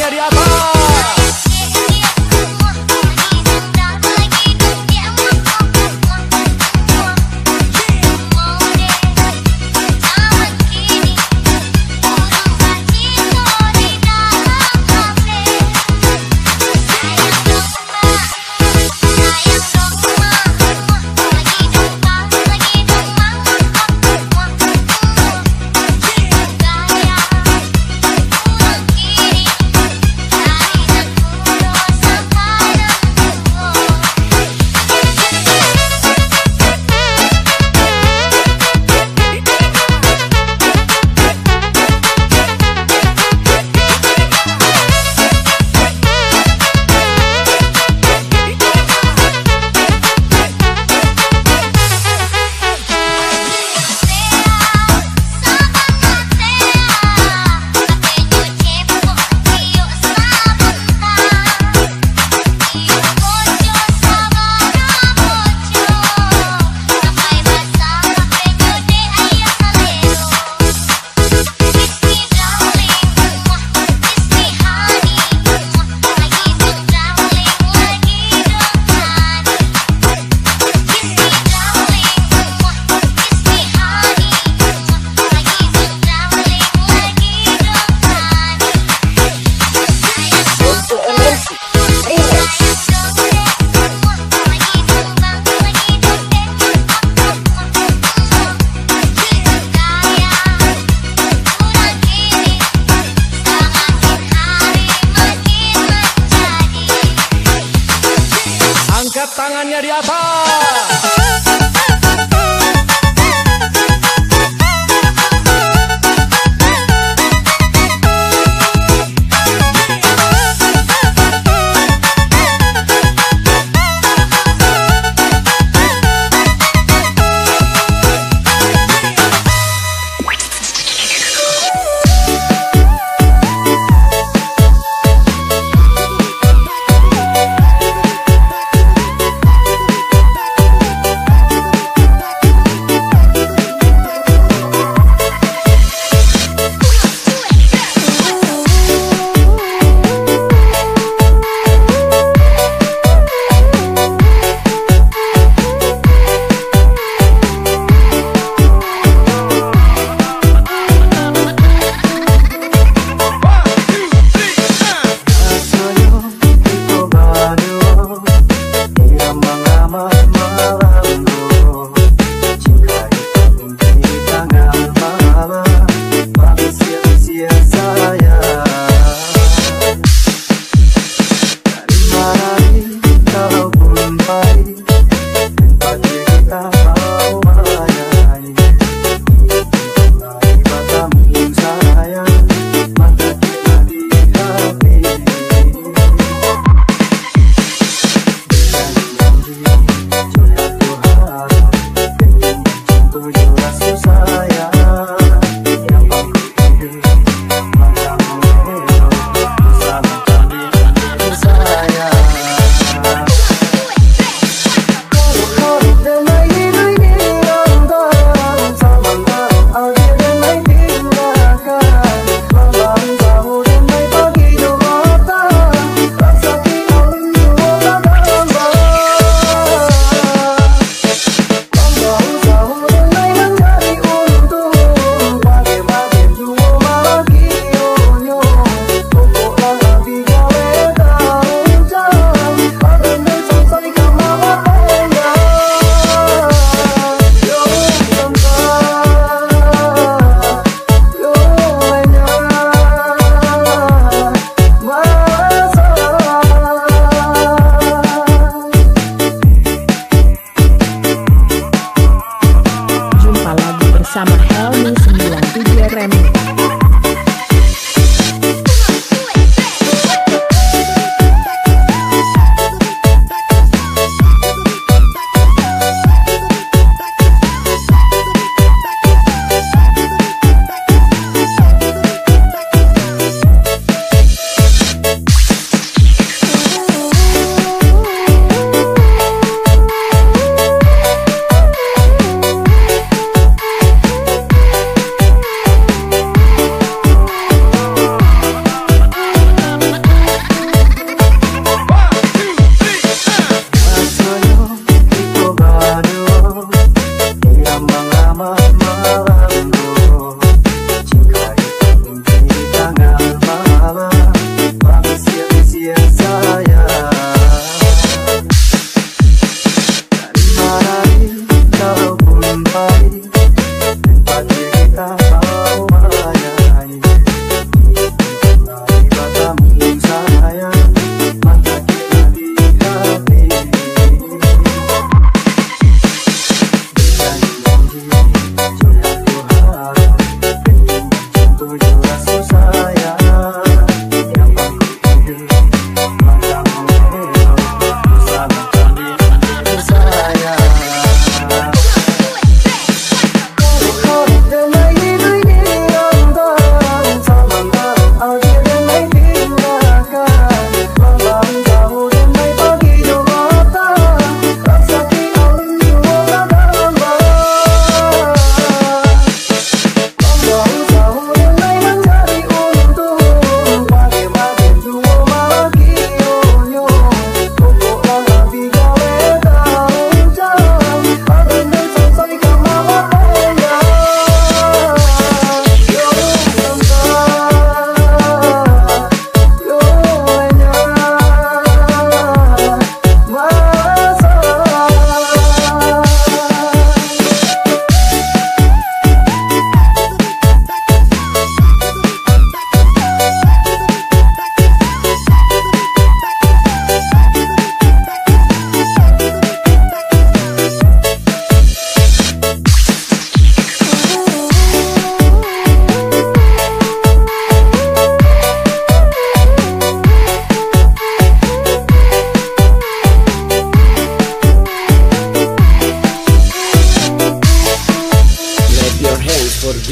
Angkat tangannya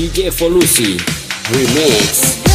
DJ Evolusi Remix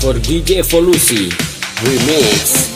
for DJ Evolusi Remix